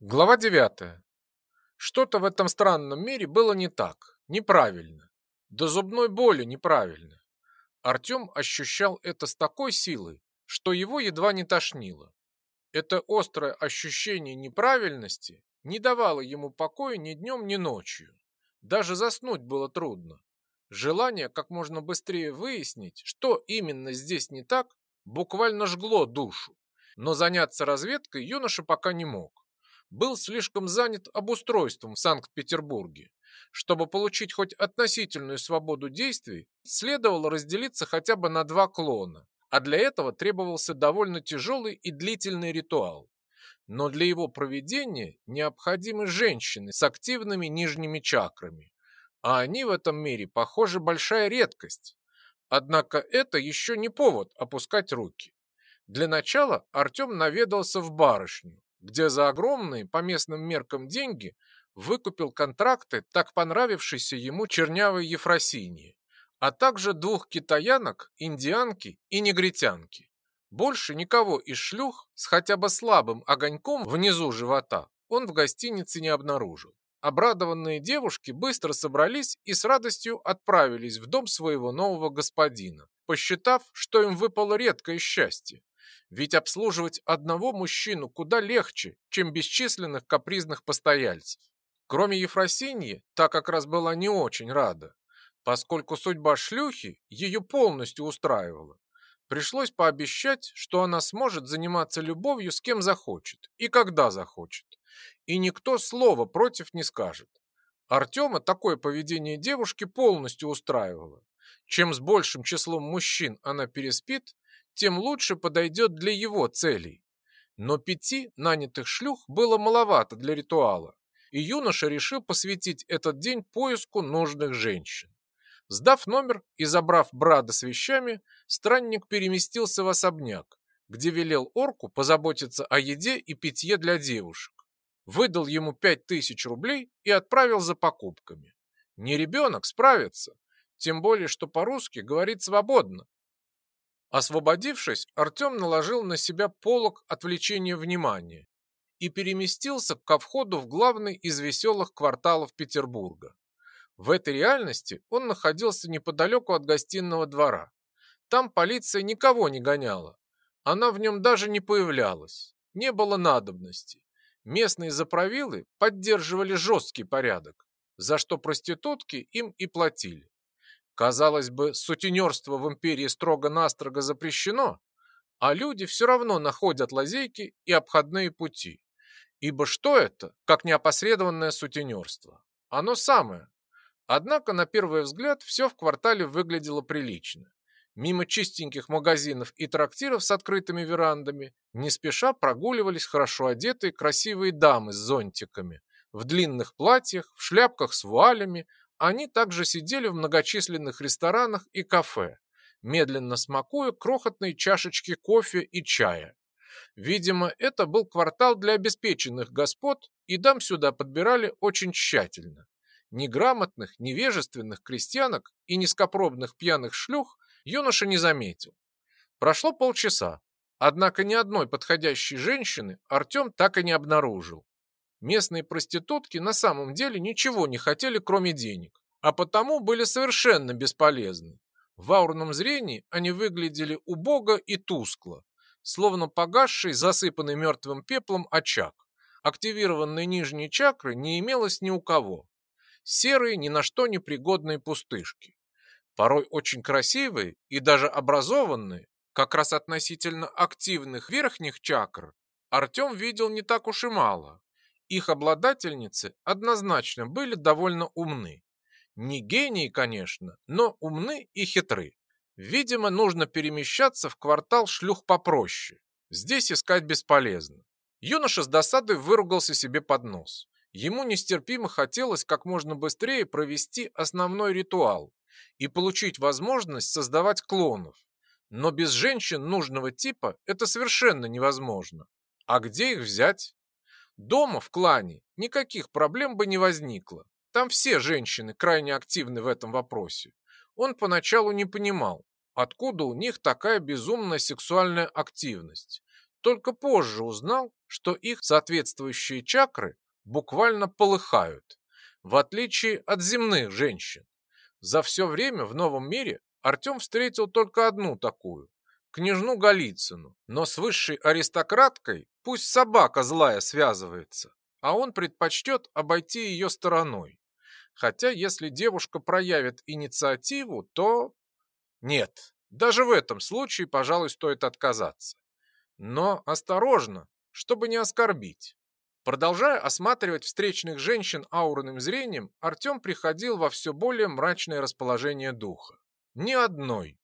Глава 9. Что-то в этом странном мире было не так, неправильно. До зубной боли неправильно. Артем ощущал это с такой силой, что его едва не тошнило. Это острое ощущение неправильности не давало ему покоя ни днем, ни ночью. Даже заснуть было трудно. Желание как можно быстрее выяснить, что именно здесь не так, буквально жгло душу. Но заняться разведкой юноша пока не мог был слишком занят обустройством в Санкт-Петербурге. Чтобы получить хоть относительную свободу действий, следовало разделиться хотя бы на два клона, а для этого требовался довольно тяжелый и длительный ритуал. Но для его проведения необходимы женщины с активными нижними чакрами, а они в этом мире, похоже, большая редкость. Однако это еще не повод опускать руки. Для начала Артем наведался в барышню, где за огромные по местным меркам деньги выкупил контракты так понравившейся ему чернявой Ефросинии, а также двух китаянок, индианки и негритянки. Больше никого из шлюх с хотя бы слабым огоньком внизу живота он в гостинице не обнаружил. Обрадованные девушки быстро собрались и с радостью отправились в дом своего нового господина, посчитав, что им выпало редкое счастье ведь обслуживать одного мужчину куда легче, чем бесчисленных капризных постояльцев. Кроме Ефросиньи, та как раз была не очень рада, поскольку судьба шлюхи ее полностью устраивала. Пришлось пообещать, что она сможет заниматься любовью с кем захочет и когда захочет. И никто слова против не скажет. Артема такое поведение девушки полностью устраивало. Чем с большим числом мужчин она переспит, тем лучше подойдет для его целей. Но пяти нанятых шлюх было маловато для ритуала, и юноша решил посвятить этот день поиску нужных женщин. Сдав номер и забрав брата с вещами, странник переместился в особняк, где велел орку позаботиться о еде и питье для девушек. Выдал ему пять тысяч рублей и отправил за покупками. Не ребенок справится, тем более, что по-русски говорит свободно, Освободившись, Артем наложил на себя полог отвлечения внимания и переместился ко входу в главный из веселых кварталов Петербурга. В этой реальности он находился неподалеку от гостиного двора. Там полиция никого не гоняла. Она в нем даже не появлялась. Не было надобности. Местные заправилы поддерживали жесткий порядок, за что проститутки им и платили. Казалось бы, сутенерство в империи строго-настрого запрещено, а люди все равно находят лазейки и обходные пути. Ибо что это, как неопосредованное сутенерство? Оно самое. Однако, на первый взгляд, все в квартале выглядело прилично. Мимо чистеньких магазинов и трактиров с открытыми верандами не спеша прогуливались хорошо одетые красивые дамы с зонтиками, в длинных платьях, в шляпках с вуалями, они также сидели в многочисленных ресторанах и кафе, медленно смакуя крохотные чашечки кофе и чая. Видимо, это был квартал для обеспеченных господ, и дам сюда подбирали очень тщательно. Неграмотных, невежественных крестьянок и низкопробных пьяных шлюх юноша не заметил. Прошло полчаса, однако ни одной подходящей женщины Артем так и не обнаружил. Местные проститутки на самом деле ничего не хотели, кроме денег, а потому были совершенно бесполезны. В аурном зрении они выглядели убого и тускло, словно погасший, засыпанный мертвым пеплом очаг. Активированной нижней чакры не имелось ни у кого. Серые, ни на что не пригодные пустышки. Порой очень красивые и даже образованные, как раз относительно активных верхних чакр, Артем видел не так уж и мало. Их обладательницы однозначно были довольно умны. Не гении, конечно, но умны и хитры. Видимо, нужно перемещаться в квартал шлюх попроще. Здесь искать бесполезно. Юноша с досадой выругался себе под нос. Ему нестерпимо хотелось как можно быстрее провести основной ритуал и получить возможность создавать клонов. Но без женщин нужного типа это совершенно невозможно. А где их взять? Дома, в клане, никаких проблем бы не возникло. Там все женщины крайне активны в этом вопросе. Он поначалу не понимал, откуда у них такая безумная сексуальная активность. Только позже узнал, что их соответствующие чакры буквально полыхают, в отличие от земных женщин. За все время в новом мире Артем встретил только одну такую, княжну Голицыну, но с высшей аристократкой пусть собака злая связывается, а он предпочтет обойти ее стороной. Хотя если девушка проявит инициативу, то... Нет, даже в этом случае, пожалуй, стоит отказаться. Но осторожно, чтобы не оскорбить. Продолжая осматривать встречных женщин аурным зрением, Артем приходил во все более мрачное расположение духа. Ни одной.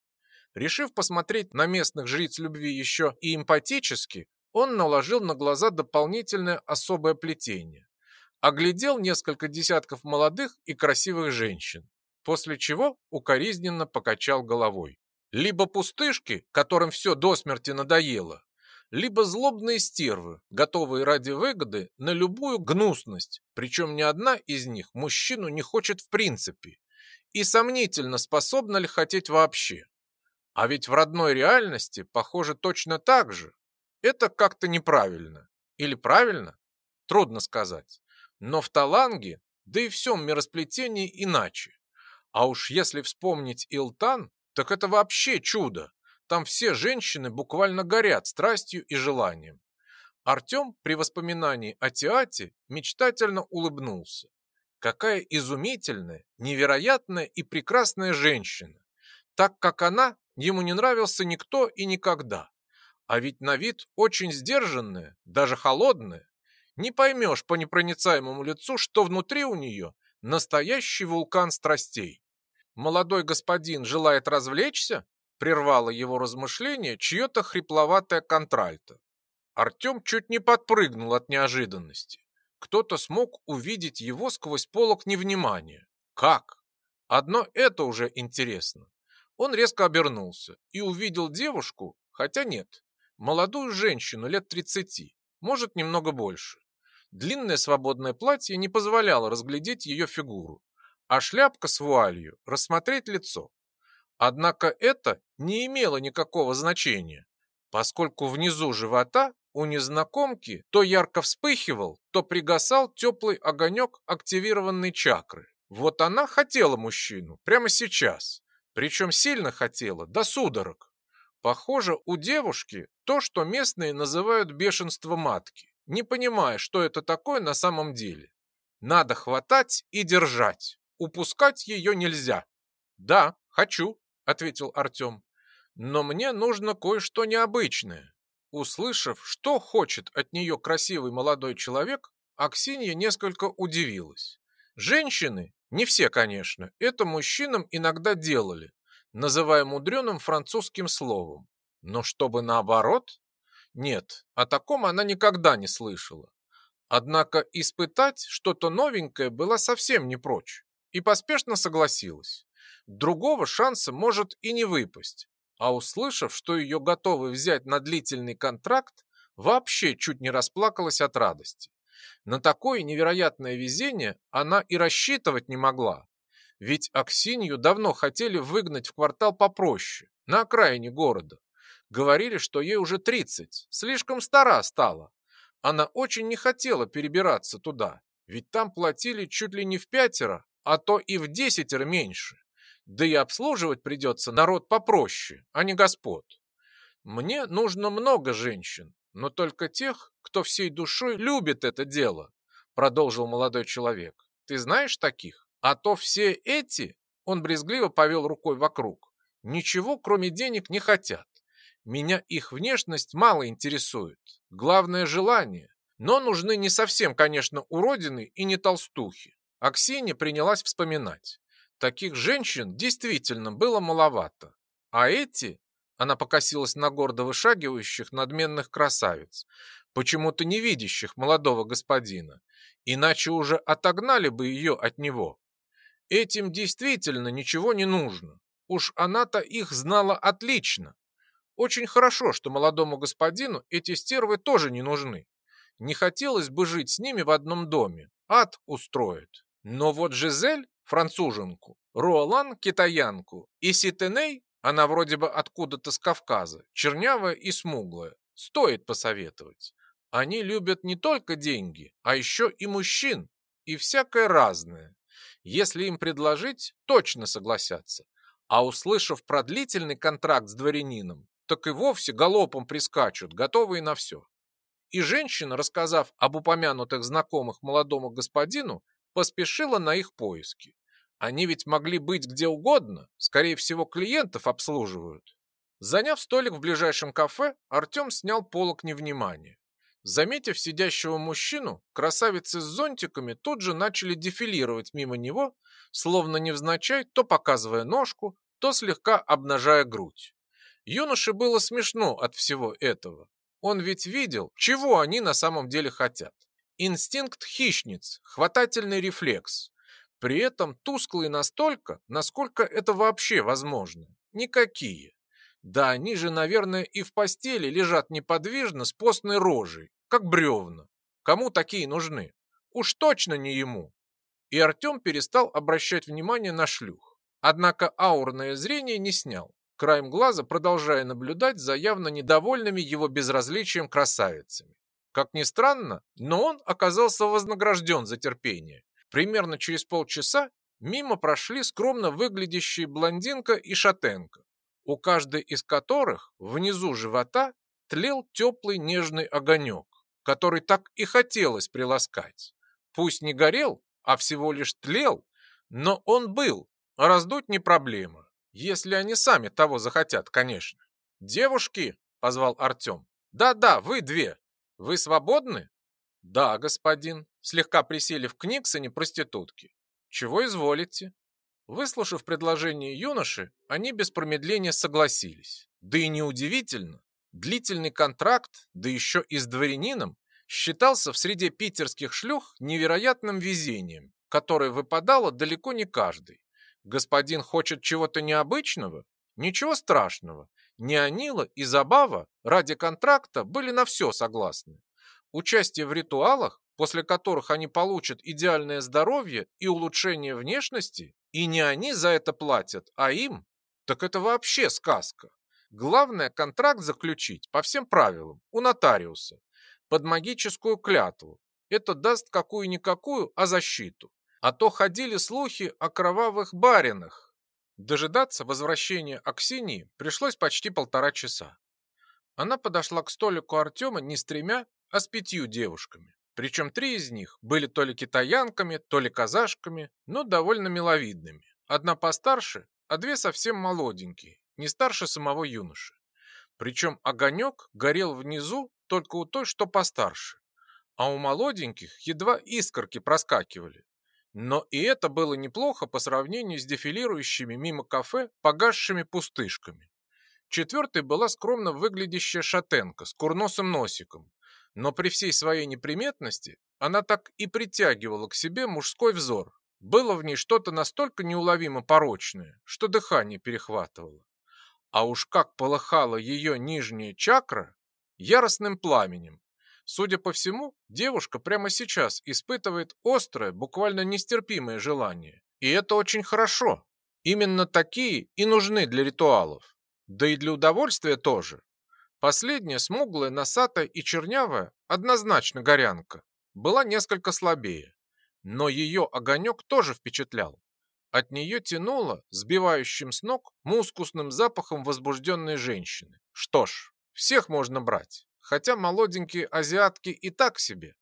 Решив посмотреть на местных жриц любви еще и эмпатически, он наложил на глаза дополнительное особое плетение. Оглядел несколько десятков молодых и красивых женщин, после чего укоризненно покачал головой. Либо пустышки, которым все до смерти надоело, либо злобные стервы, готовые ради выгоды на любую гнусность, причем ни одна из них мужчину не хочет в принципе, и сомнительно, способна ли хотеть вообще. А ведь в родной реальности, похоже, точно так же. Это как-то неправильно. Или правильно? Трудно сказать. Но в Таланге, да и всем миросплетении иначе. А уж если вспомнить Илтан, так это вообще чудо. Там все женщины буквально горят страстью и желанием. Артем при воспоминании о Теате мечтательно улыбнулся. Какая изумительная, невероятная и прекрасная женщина. Так как она, ему не нравился никто и никогда. А ведь на вид очень сдержанная, даже холодная. Не поймешь по непроницаемому лицу, что внутри у нее настоящий вулкан страстей. Молодой господин желает развлечься? Прервало его размышление чье-то хрипловатое контральто. Артем чуть не подпрыгнул от неожиданности. Кто-то смог увидеть его сквозь полок невнимания. Как? Одно это уже интересно. Он резко обернулся и увидел девушку, хотя нет, молодую женщину лет 30, может немного больше. Длинное свободное платье не позволяло разглядеть ее фигуру, а шляпка с вуалью рассмотреть лицо. Однако это не имело никакого значения, поскольку внизу живота у незнакомки то ярко вспыхивал, то пригасал теплый огонек активированной чакры. Вот она хотела мужчину прямо сейчас, причем сильно хотела, до судорог. Похоже, у девушки то, что местные называют бешенство матки, не понимая, что это такое на самом деле. Надо хватать и держать, упускать ее нельзя. Да, хочу, — ответил Артем. «Но мне нужно кое-что необычное». Услышав, что хочет от нее красивый молодой человек, Аксинья несколько удивилась. Женщины, не все, конечно, это мужчинам иногда делали, называя мудреным французским словом. Но чтобы наоборот? Нет, о таком она никогда не слышала. Однако испытать что-то новенькое была совсем не прочь и поспешно согласилась. Другого шанса может и не выпасть. А услышав, что ее готовы взять на длительный контракт, вообще чуть не расплакалась от радости. На такое невероятное везение она и рассчитывать не могла. Ведь Аксинью давно хотели выгнать в квартал попроще, на окраине города. Говорили, что ей уже 30, слишком стара стала. Она очень не хотела перебираться туда, ведь там платили чуть ли не в пятеро, а то и в десятеро меньше. Да и обслуживать придется народ попроще, а не господ. Мне нужно много женщин, но только тех, кто всей душой любит это дело, продолжил молодой человек. Ты знаешь таких? А то все эти, он брезгливо повел рукой вокруг, ничего кроме денег не хотят. Меня их внешность мало интересует. Главное желание. Но нужны не совсем, конечно, уродины и не толстухи. Аксинья принялась вспоминать. Таких женщин действительно было маловато. А эти, она покосилась на гордо вышагивающих надменных красавиц, почему-то не видящих молодого господина, иначе уже отогнали бы ее от него. Этим действительно ничего не нужно. Уж она-то их знала отлично. Очень хорошо, что молодому господину эти стервы тоже не нужны. Не хотелось бы жить с ними в одном доме. Ад устроит. Но вот Жизель француженку, Руолан – китаянку и Ситеней, она вроде бы откуда-то с Кавказа, чернявая и смуглая, стоит посоветовать. Они любят не только деньги, а еще и мужчин, и всякое разное. Если им предложить, точно согласятся. А услышав про длительный контракт с дворянином, так и вовсе галопом прискачут, готовые на все. И женщина, рассказав об упомянутых знакомых молодому господину, поспешила на их поиски. Они ведь могли быть где угодно, скорее всего, клиентов обслуживают. Заняв столик в ближайшем кафе, Артем снял полок невнимания. Заметив сидящего мужчину, красавицы с зонтиками тут же начали дефилировать мимо него, словно невзначай, то показывая ножку, то слегка обнажая грудь. Юноше было смешно от всего этого. Он ведь видел, чего они на самом деле хотят. Инстинкт хищниц, хватательный рефлекс. При этом тусклый настолько, насколько это вообще возможно. Никакие. Да они же, наверное, и в постели лежат неподвижно с постной рожей, как бревна. Кому такие нужны? Уж точно не ему. И Артем перестал обращать внимание на шлюх. Однако аурное зрение не снял, краем глаза продолжая наблюдать за явно недовольными его безразличием красавицами. Как ни странно, но он оказался вознагражден за терпение. Примерно через полчаса мимо прошли скромно выглядящие блондинка и шатенка у каждой из которых внизу живота тлел теплый нежный огонек, который так и хотелось приласкать. Пусть не горел, а всего лишь тлел, но он был, а раздуть не проблема, если они сами того захотят, конечно. «Девушки!» — позвал Артем. «Да-да, вы две. Вы свободны?» «Да, господин», — слегка присели в Книксоне проститутки. «Чего изволите?» Выслушав предложение юноши, они без промедления согласились. Да и неудивительно. Длительный контракт, да еще и с дворянином, считался в среде питерских шлюх невероятным везением, которое выпадало далеко не каждый. Господин хочет чего-то необычного? Ничего страшного. Неонила и Забава ради контракта были на все согласны. Участие в ритуалах, после которых они получат идеальное здоровье и улучшение внешности, и не они за это платят, а им, так это вообще сказка. Главное контракт заключить по всем правилам, у нотариуса, под магическую клятву. Это даст какую-никакую, а защиту. А то ходили слухи о кровавых баринах. Дожидаться возвращения Аксинии пришлось почти полтора часа. Она подошла к столику Артема не с тремя, а с пятью девушками. Причем три из них были то ли китаянками, то ли казашками, но довольно миловидными. Одна постарше, а две совсем молоденькие, не старше самого юноши. Причем огонек горел внизу только у той, что постарше. А у молоденьких едва искорки проскакивали. Но и это было неплохо по сравнению с дефилирующими мимо кафе погасшими пустышками. Четвертой была скромно выглядящая шатенка с курносым носиком, но при всей своей неприметности она так и притягивала к себе мужской взор. Было в ней что-то настолько неуловимо порочное, что дыхание перехватывало. А уж как полыхала ее нижняя чакра яростным пламенем. Судя по всему, девушка прямо сейчас испытывает острое, буквально нестерпимое желание. И это очень хорошо. Именно такие и нужны для ритуалов. Да и для удовольствия тоже. Последняя, смуглая, носатая и чернявая, однозначно горянка, была несколько слабее. Но ее огонек тоже впечатлял. От нее тянуло сбивающим с ног мускусным запахом возбужденной женщины. Что ж, всех можно брать, хотя молоденькие азиатки и так себе.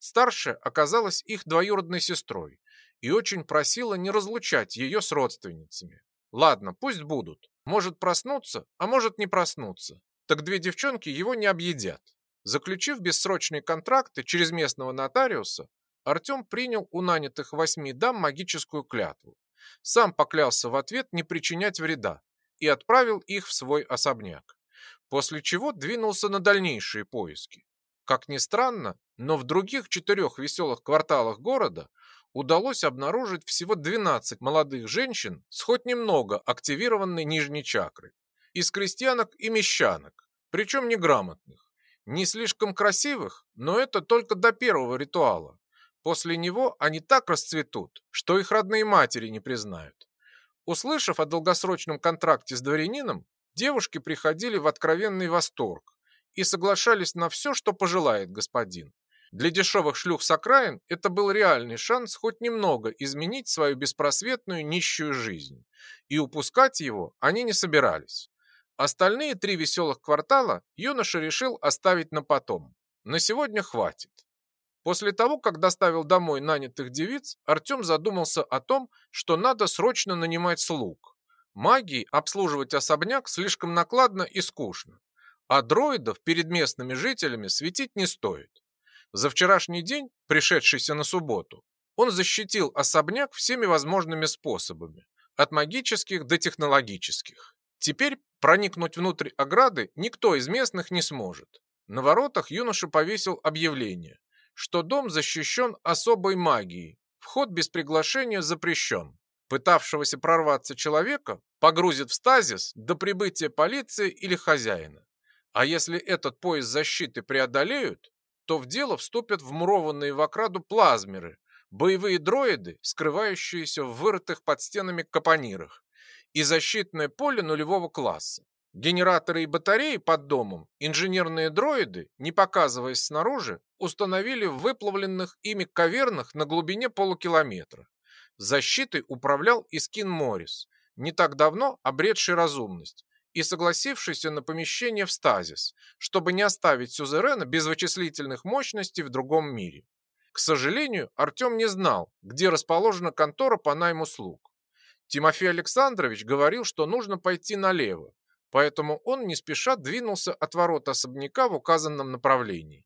Старшая оказалась их двоюродной сестрой и очень просила не разлучать ее с родственницами. Ладно, пусть будут. Может проснуться, а может не проснуться так две девчонки его не объедят. Заключив бессрочные контракты через местного нотариуса, Артем принял у нанятых восьми дам магическую клятву. Сам поклялся в ответ не причинять вреда и отправил их в свой особняк. После чего двинулся на дальнейшие поиски. Как ни странно, но в других четырех веселых кварталах города удалось обнаружить всего 12 молодых женщин с хоть немного активированной нижней чакрой из крестьянок и мещанок, причем неграмотных. Не слишком красивых, но это только до первого ритуала. После него они так расцветут, что их родные матери не признают. Услышав о долгосрочном контракте с дворянином, девушки приходили в откровенный восторг и соглашались на все, что пожелает господин. Для дешевых шлюх с окраин это был реальный шанс хоть немного изменить свою беспросветную нищую жизнь. И упускать его они не собирались. Остальные три веселых квартала юноша решил оставить на потом. На сегодня хватит. После того, как доставил домой нанятых девиц, Артем задумался о том, что надо срочно нанимать слуг. Магии обслуживать особняк слишком накладно и скучно, а дроидов перед местными жителями светить не стоит. За вчерашний день, пришедшийся на субботу, он защитил особняк всеми возможными способами, от магических до технологических. Теперь проникнуть внутрь ограды никто из местных не сможет. На воротах юноша повесил объявление, что дом защищен особой магией, вход без приглашения запрещен. Пытавшегося прорваться человека погрузит в стазис до прибытия полиции или хозяина. А если этот пояс защиты преодолеют, то в дело вступят вмурованные в окраду плазмеры, боевые дроиды, скрывающиеся в вырытых под стенами капонирах, и защитное поле нулевого класса. Генераторы и батареи под домом инженерные дроиды, не показываясь снаружи, установили в выплавленных ими кавернах на глубине полукилометра. Защитой управлял Искин Моррис, не так давно обретший разумность и согласившийся на помещение в стазис, чтобы не оставить Сюзерена без вычислительных мощностей в другом мире. К сожалению, Артем не знал, где расположена контора по найму слуг. Тимофей Александрович говорил, что нужно пойти налево, поэтому он не спеша двинулся от ворот особняка в указанном направлении.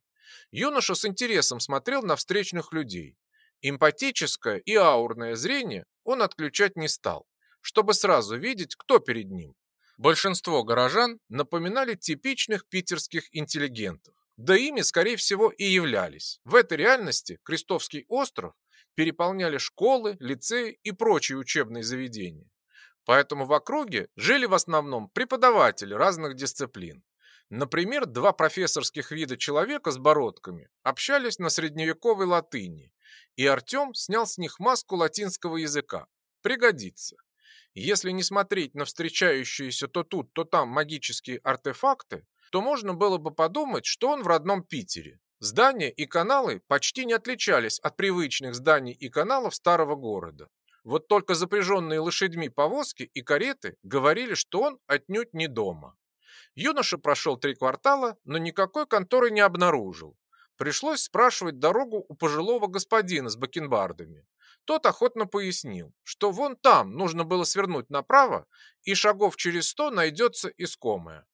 Юноша с интересом смотрел на встречных людей. Эмпатическое и аурное зрение он отключать не стал, чтобы сразу видеть, кто перед ним. Большинство горожан напоминали типичных питерских интеллигентов. Да ими, скорее всего, и являлись. В этой реальности Крестовский остров переполняли школы, лицеи и прочие учебные заведения. Поэтому в округе жили в основном преподаватели разных дисциплин. Например, два профессорских вида человека с бородками общались на средневековой латыни, и Артем снял с них маску латинского языка. Пригодится. Если не смотреть на встречающиеся то тут, то там магические артефакты, то можно было бы подумать, что он в родном Питере. Здания и каналы почти не отличались от привычных зданий и каналов старого города. Вот только запряженные лошадьми повозки и кареты говорили, что он отнюдь не дома. Юноша прошел три квартала, но никакой конторы не обнаружил. Пришлось спрашивать дорогу у пожилого господина с бакенбардами. Тот охотно пояснил, что вон там нужно было свернуть направо, и шагов через сто найдется искомое.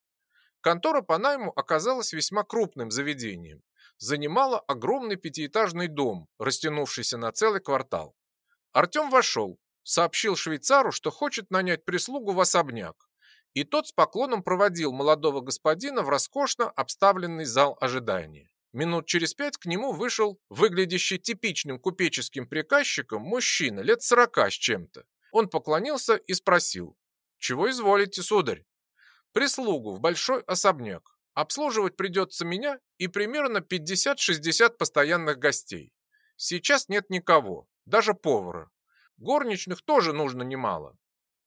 Контора по найму оказалась весьма крупным заведением. Занимала огромный пятиэтажный дом, растянувшийся на целый квартал. Артем вошел, сообщил швейцару, что хочет нанять прислугу в особняк, и тот с поклоном проводил молодого господина в роскошно обставленный зал ожидания. Минут через пять к нему вышел выглядящий типичным купеческим приказчиком мужчина лет сорока с чем-то. Он поклонился и спросил, «Чего изволите, сударь?» «Прислугу в большой особняк. Обслуживать придется меня и примерно 50-60 постоянных гостей. Сейчас нет никого, даже повара. Горничных тоже нужно немало.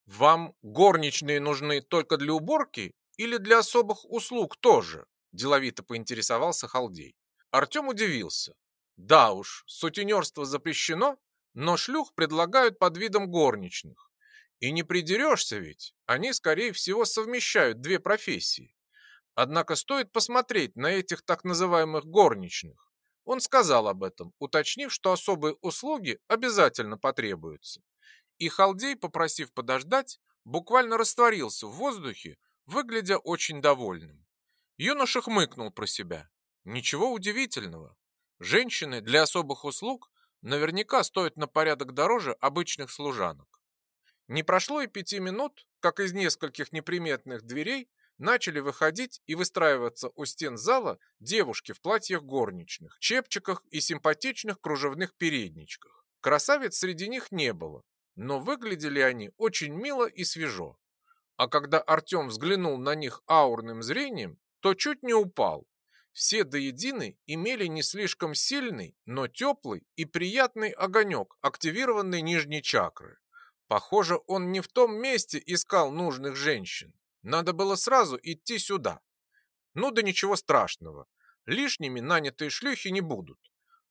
Вам горничные нужны только для уборки или для особых услуг тоже? Деловито поинтересовался Халдей. Артем удивился. Да уж, сутенерство запрещено, но шлюх предлагают под видом горничных. И не придерешься ведь, они, скорее всего, совмещают две профессии. Однако стоит посмотреть на этих так называемых горничных. Он сказал об этом, уточнив, что особые услуги обязательно потребуются. И Халдей, попросив подождать, буквально растворился в воздухе, выглядя очень довольным. Юноша хмыкнул про себя. Ничего удивительного. Женщины для особых услуг наверняка стоят на порядок дороже обычных служанок. Не прошло и пяти минут, как из нескольких неприметных дверей начали выходить и выстраиваться у стен зала девушки в платьях горничных, чепчиках и симпатичных кружевных передничках. Красавиц среди них не было, но выглядели они очень мило и свежо. А когда Артем взглянул на них аурным зрением, то чуть не упал. Все до единой имели не слишком сильный, но теплый и приятный огонек активированной нижней чакры. Похоже, он не в том месте искал нужных женщин. Надо было сразу идти сюда. Ну да ничего страшного. Лишними нанятые шлюхи не будут.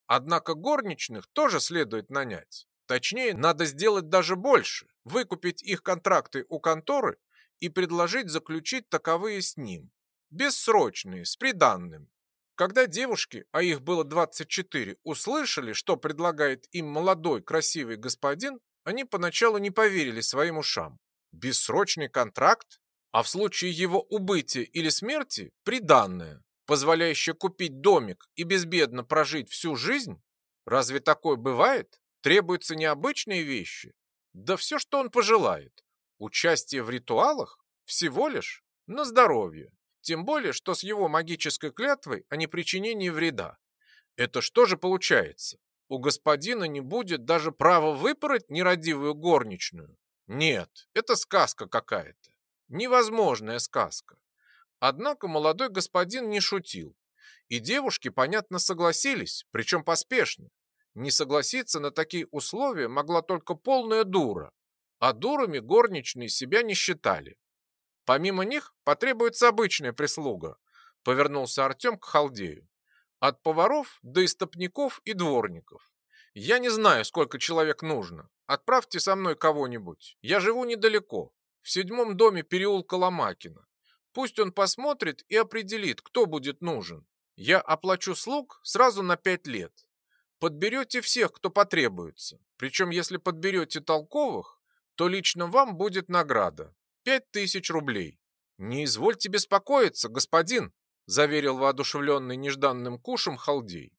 Однако горничных тоже следует нанять. Точнее, надо сделать даже больше. Выкупить их контракты у конторы и предложить заключить таковые с ним. Бессрочные, с приданным. Когда девушки, а их было 24, услышали, что предлагает им молодой красивый господин, они поначалу не поверили своим ушам. Бессрочный контракт? А в случае его убытия или смерти – приданное, позволяющее купить домик и безбедно прожить всю жизнь? Разве такое бывает? Требуются необычные вещи? Да все, что он пожелает. Участие в ритуалах? Всего лишь на здоровье. Тем более, что с его магической клятвой о непричинении вреда. Это что же получается? У господина не будет даже права выпороть нерадивую горничную? Нет, это сказка какая-то. Невозможная сказка. Однако молодой господин не шутил. И девушки, понятно, согласились, причем поспешно. Не согласиться на такие условия могла только полная дура. А дурами горничные себя не считали. Помимо них потребуется обычная прислуга, повернулся Артем к халдею. От поваров до истопников и дворников. Я не знаю, сколько человек нужно. Отправьте со мной кого-нибудь. Я живу недалеко, в седьмом доме переулка Ломакина. Пусть он посмотрит и определит, кто будет нужен. Я оплачу слуг сразу на пять лет. Подберете всех, кто потребуется. Причем, если подберете толковых, то лично вам будет награда. Пять тысяч рублей. Не извольте беспокоиться, господин, заверил воодушевленный нежданным кушем халдей.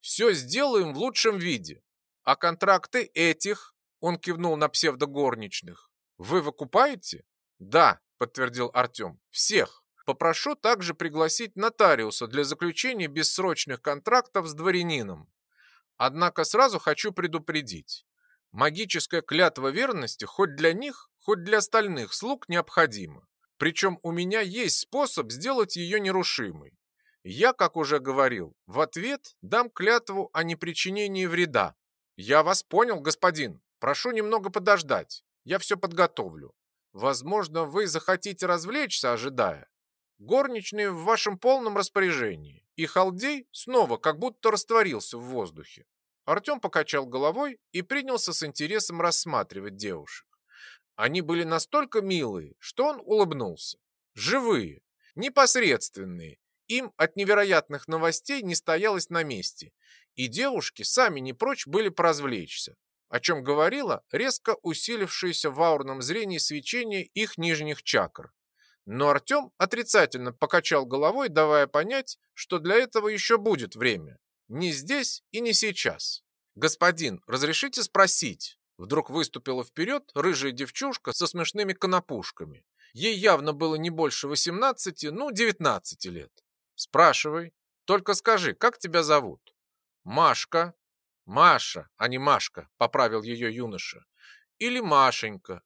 Все сделаем в лучшем виде. А контракты этих, он кивнул на псевдогорничных, вы выкупаете? Да, подтвердил Артем. Всех. Попрошу также пригласить нотариуса для заключения бессрочных контрактов с дворянином. Однако сразу хочу предупредить. Магическая клятва верности хоть для них, хоть для остальных слуг необходима. Причем у меня есть способ сделать ее нерушимой. Я, как уже говорил, в ответ дам клятву о непричинении вреда. Я вас понял, господин. Прошу немного подождать. Я все подготовлю. Возможно, вы захотите развлечься, ожидая. Горничные в вашем полном распоряжении. И халдей снова как будто растворился в воздухе. Артем покачал головой и принялся с интересом рассматривать девушек. Они были настолько милые, что он улыбнулся. Живые, непосредственные. Им от невероятных новостей не стоялось на месте. И девушки сами не прочь были поразвлечься о чем говорило резко усилившееся в аурном зрении свечение их нижних чакр. Но Артем отрицательно покачал головой, давая понять, что для этого еще будет время. Не здесь и не сейчас. «Господин, разрешите спросить?» Вдруг выступила вперед рыжая девчушка со смешными конопушками. Ей явно было не больше 18, ну, 19 лет. «Спрашивай. Только скажи, как тебя зовут?» «Машка», Маша, а не Машка, поправил ее юноша. Или Машенька.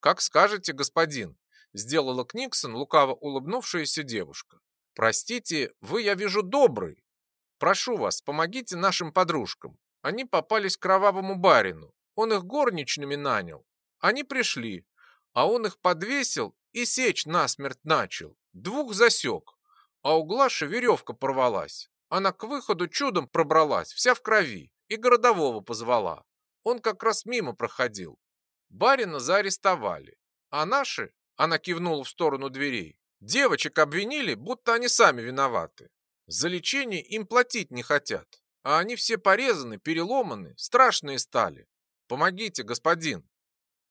Как скажете, господин, сделала Книксон лукаво улыбнувшаяся девушка. Простите, вы, я вижу, добрый. Прошу вас, помогите нашим подружкам. Они попались к кровавому барину. Он их горничными нанял. Они пришли, а он их подвесил и сечь насмерть начал. Двух засек. А у Глаши веревка порвалась. Она к выходу чудом пробралась, вся в крови и городового позвала. Он как раз мимо проходил. Барина заарестовали. А наши, она кивнула в сторону дверей, девочек обвинили, будто они сами виноваты. За лечение им платить не хотят. А они все порезаны, переломаны, страшные стали. Помогите, господин.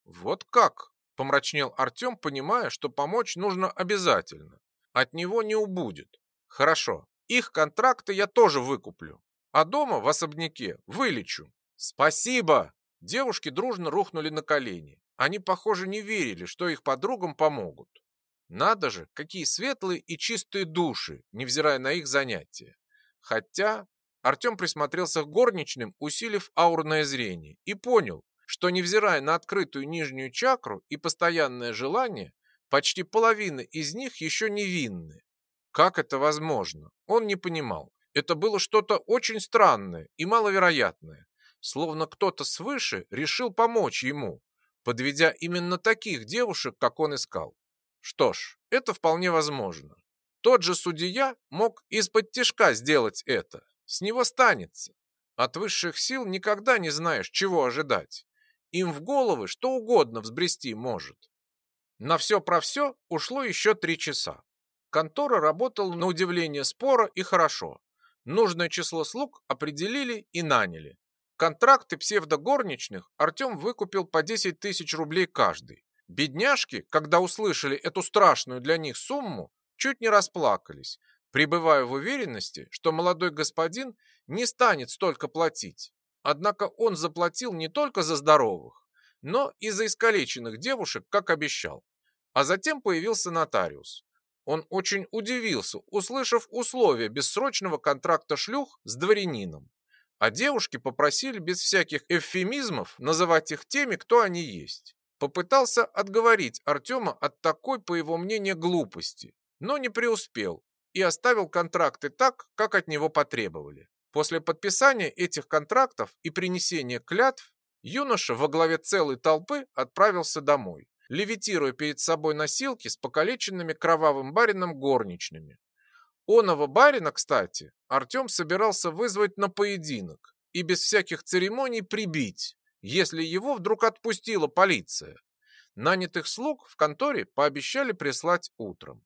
Вот как? Помрачнел Артем, понимая, что помочь нужно обязательно. От него не убудет. Хорошо, их контракты я тоже выкуплю а дома в особняке вылечу. Спасибо! Девушки дружно рухнули на колени. Они, похоже, не верили, что их подругам помогут. Надо же, какие светлые и чистые души, невзирая на их занятия. Хотя Артем присмотрелся к горничным, усилив аурное зрение, и понял, что, невзирая на открытую нижнюю чакру и постоянное желание, почти половина из них еще невинны. Как это возможно? Он не понимал. Это было что-то очень странное и маловероятное, словно кто-то свыше решил помочь ему, подведя именно таких девушек, как он искал. Что ж, это вполне возможно. Тот же судья мог из-под тишка сделать это. С него станется. От высших сил никогда не знаешь, чего ожидать. Им в головы что угодно взбрести может. На все про все ушло еще три часа. Контора работала на удивление споро и хорошо. Нужное число слуг определили и наняли. Контракты псевдогорничных Артем выкупил по 10 тысяч рублей каждый. Бедняжки, когда услышали эту страшную для них сумму, чуть не расплакались, пребывая в уверенности, что молодой господин не станет столько платить. Однако он заплатил не только за здоровых, но и за искалеченных девушек, как обещал. А затем появился нотариус. Он очень удивился, услышав условия бессрочного контракта шлюх с дворянином. А девушки попросили без всяких эвфемизмов называть их теми, кто они есть. Попытался отговорить Артема от такой, по его мнению, глупости, но не преуспел и оставил контракты так, как от него потребовали. После подписания этих контрактов и принесения клятв юноша во главе целой толпы отправился домой, левитируя перед собой носилки с покалеченными кровавым барином горничными. Оного барина, кстати, Артем собирался вызвать на поединок и без всяких церемоний прибить, если его вдруг отпустила полиция. Нанятых слуг в конторе пообещали прислать утром.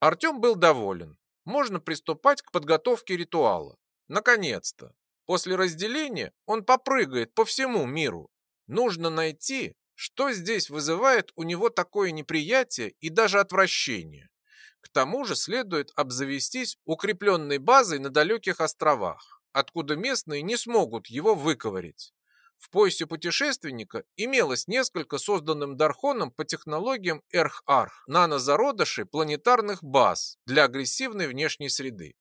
Артем был доволен. Можно приступать к подготовке ритуала. Наконец-то. После разделения он попрыгает по всему миру. Нужно найти, что здесь вызывает у него такое неприятие и даже отвращение. К тому же следует обзавестись укрепленной базой на далеких островах, откуда местные не смогут его выковырять. В поясе путешественника имелось несколько созданным Дархоном по технологиям Эрх-Арх нанозародышей планетарных баз для агрессивной внешней среды.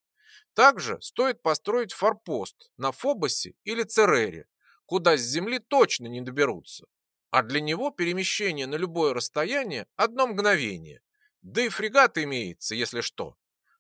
Также стоит построить форпост на Фобосе или Церере, куда с Земли точно не доберутся. А для него перемещение на любое расстояние – одно мгновение. Да и фрегат имеется, если что.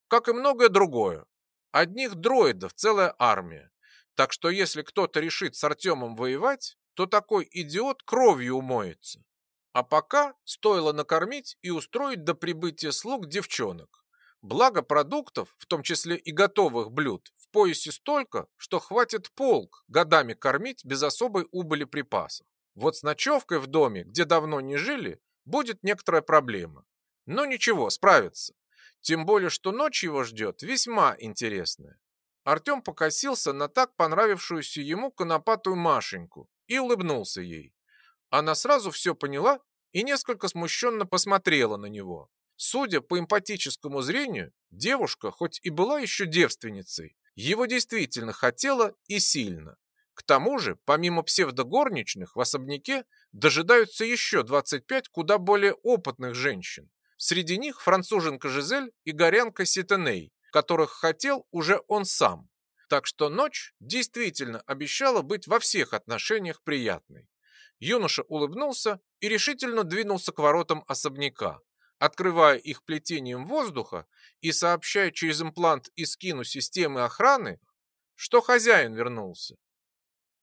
Как и многое другое. Одних дроидов целая армия. Так что если кто-то решит с Артемом воевать, то такой идиот кровью умоется. А пока стоило накормить и устроить до прибытия слуг девчонок. Благо продуктов, в том числе и готовых блюд, в поясе столько, что хватит полк годами кормить без особой убыли припасов. Вот с ночевкой в доме, где давно не жили, будет некоторая проблема. Но ничего, справится. Тем более, что ночь его ждет весьма интересная. Артем покосился на так понравившуюся ему конопатую Машеньку и улыбнулся ей. Она сразу все поняла и несколько смущенно посмотрела на него. Судя по эмпатическому зрению, девушка, хоть и была еще девственницей, его действительно хотела и сильно. К тому же, помимо псевдогорничных, в особняке дожидаются еще 25 куда более опытных женщин. Среди них француженка Жизель и горянка Ситеней, которых хотел уже он сам. Так что ночь действительно обещала быть во всех отношениях приятной. Юноша улыбнулся и решительно двинулся к воротам особняка, открывая их плетением воздуха и сообщая через имплант и скину системы охраны, что хозяин вернулся.